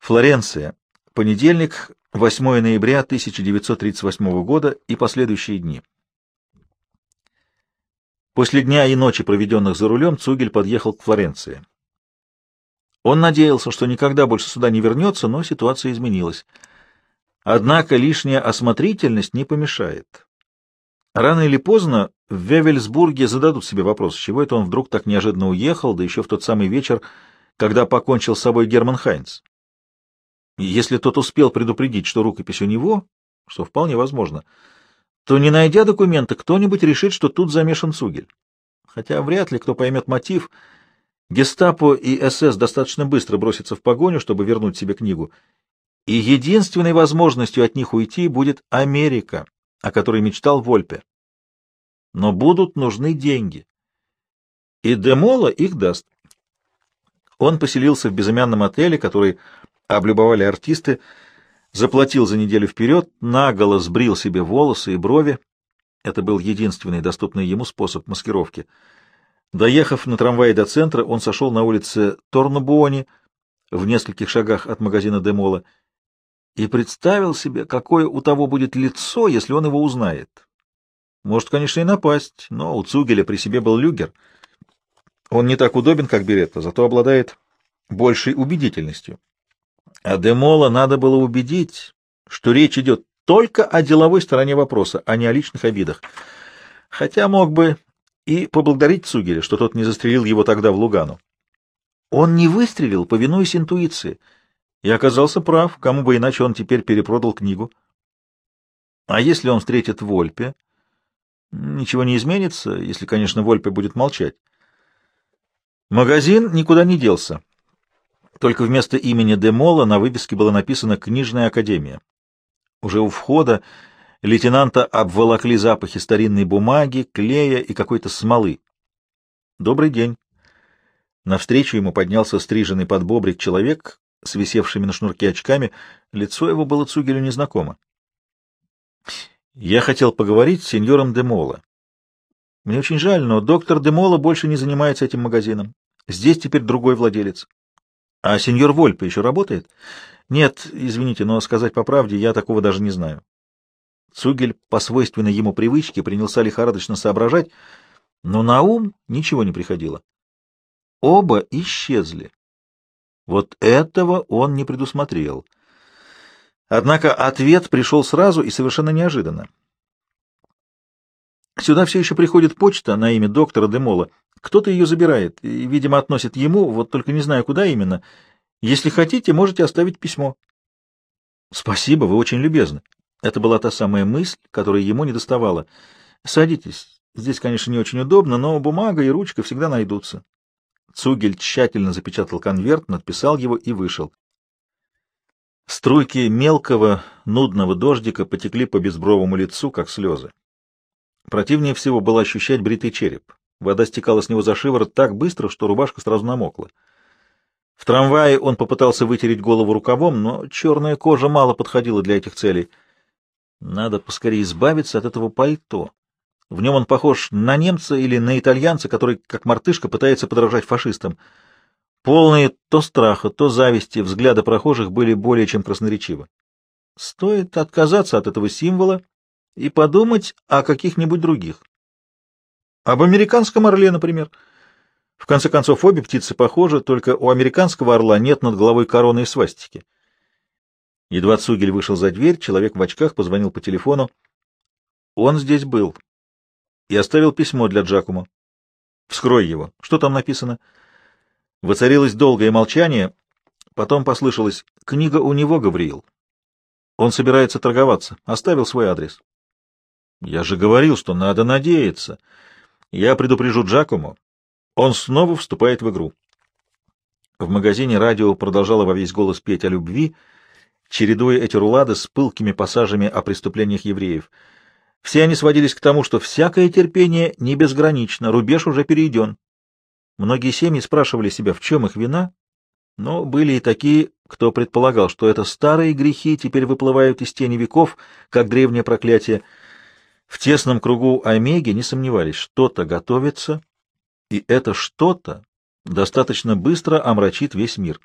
Флоренция. Понедельник, 8 ноября 1938 года и последующие дни. После дня и ночи, проведенных за рулем, Цугель подъехал к Флоренции. Он надеялся, что никогда больше сюда не вернется, но ситуация изменилась. Однако лишняя осмотрительность не помешает. Рано или поздно в Вевельсбурге зададут себе вопрос, чего это он вдруг так неожиданно уехал, да еще в тот самый вечер, когда покончил с собой Герман Хайнц. Если тот успел предупредить, что рукопись у него, что вполне возможно, то, не найдя документа, кто-нибудь решит, что тут замешан Цугель. Хотя вряд ли кто поймет мотив. Гестапо и СС достаточно быстро бросятся в погоню, чтобы вернуть себе книгу. И единственной возможностью от них уйти будет Америка, о которой мечтал Вольпе. Но будут нужны деньги. И Демола их даст. Он поселился в безымянном отеле, который облюбовали артисты, заплатил за неделю вперед, наголо сбрил себе волосы и брови. Это был единственный доступный ему способ маскировки. Доехав на трамвае до центра, он сошел на улице Торнабуони, в нескольких шагах от магазина Демола, и представил себе, какое у того будет лицо, если он его узнает. Может, конечно, и напасть, но у Цугеля при себе был люгер. Он не так удобен, как Беретта, зато обладает большей убедительностью. А Демола надо было убедить, что речь идет только о деловой стороне вопроса, а не о личных обидах. Хотя мог бы и поблагодарить Цугеля, что тот не застрелил его тогда в Лугану. Он не выстрелил, повинуясь интуиции, и оказался прав, кому бы иначе он теперь перепродал книгу. А если он встретит Вольпе? Ничего не изменится, если, конечно, Вольпе будет молчать. Магазин никуда не делся. Только вместо имени Демола на вывеске было написано «Книжная академия». Уже у входа лейтенанта обволокли запахи старинной бумаги, клея и какой-то смолы. «Добрый день». Навстречу ему поднялся стриженный под бобрик человек с висевшими на шнурке очками. Лицо его было Цугелю незнакомо. «Я хотел поговорить с сеньором Демола. Мне очень жаль, но доктор Демола больше не занимается этим магазином. Здесь теперь другой владелец. — А сеньор Вольпе еще работает? — Нет, извините, но сказать по правде, я такого даже не знаю. Цугель, по свойственной ему привычке, принялся лихорадочно соображать, но на ум ничего не приходило. Оба исчезли. Вот этого он не предусмотрел. Однако ответ пришел сразу и совершенно неожиданно. Сюда все еще приходит почта на имя доктора Демола. Кто-то ее забирает и, видимо, относит ему, вот только не знаю, куда именно. Если хотите, можете оставить письмо. Спасибо, вы очень любезны. Это была та самая мысль, которая ему не доставала. Садитесь. Здесь, конечно, не очень удобно, но бумага и ручка всегда найдутся. Цугель тщательно запечатал конверт, надписал его и вышел. Струйки мелкого, нудного дождика потекли по безбровому лицу, как слезы. Противнее всего было ощущать бритый череп. Вода стекала с него за шиворот так быстро, что рубашка сразу намокла. В трамвае он попытался вытереть голову рукавом, но черная кожа мало подходила для этих целей. Надо поскорее избавиться от этого пальто. В нем он похож на немца или на итальянца, который, как мартышка, пытается подражать фашистам. Полные то страха, то зависти взгляды прохожих были более чем красноречивы. Стоит отказаться от этого символа и подумать о каких-нибудь других. Об американском орле, например. В конце концов, обе птицы похожи, только у американского орла нет над головой короны и свастики. Едва Цугель вышел за дверь, человек в очках позвонил по телефону. Он здесь был и оставил письмо для Джакума. Вскрой его. Что там написано? Воцарилось долгое молчание, потом послышалось «Книга у него, Гавриил». Он собирается торговаться. Оставил свой адрес. Я же говорил, что надо надеяться. Я предупрежу Джакому. Он снова вступает в игру. В магазине радио продолжало во весь голос петь о любви, чередуя эти рулады с пылкими пассажами о преступлениях евреев. Все они сводились к тому, что всякое терпение не безгранично, рубеж уже перейден. Многие семьи спрашивали себя, в чем их вина, но были и такие, кто предполагал, что это старые грехи теперь выплывают из тени веков, как древнее проклятие — в тесном кругу Омеги не сомневались, что-то готовится, и это что-то достаточно быстро омрачит весь мир.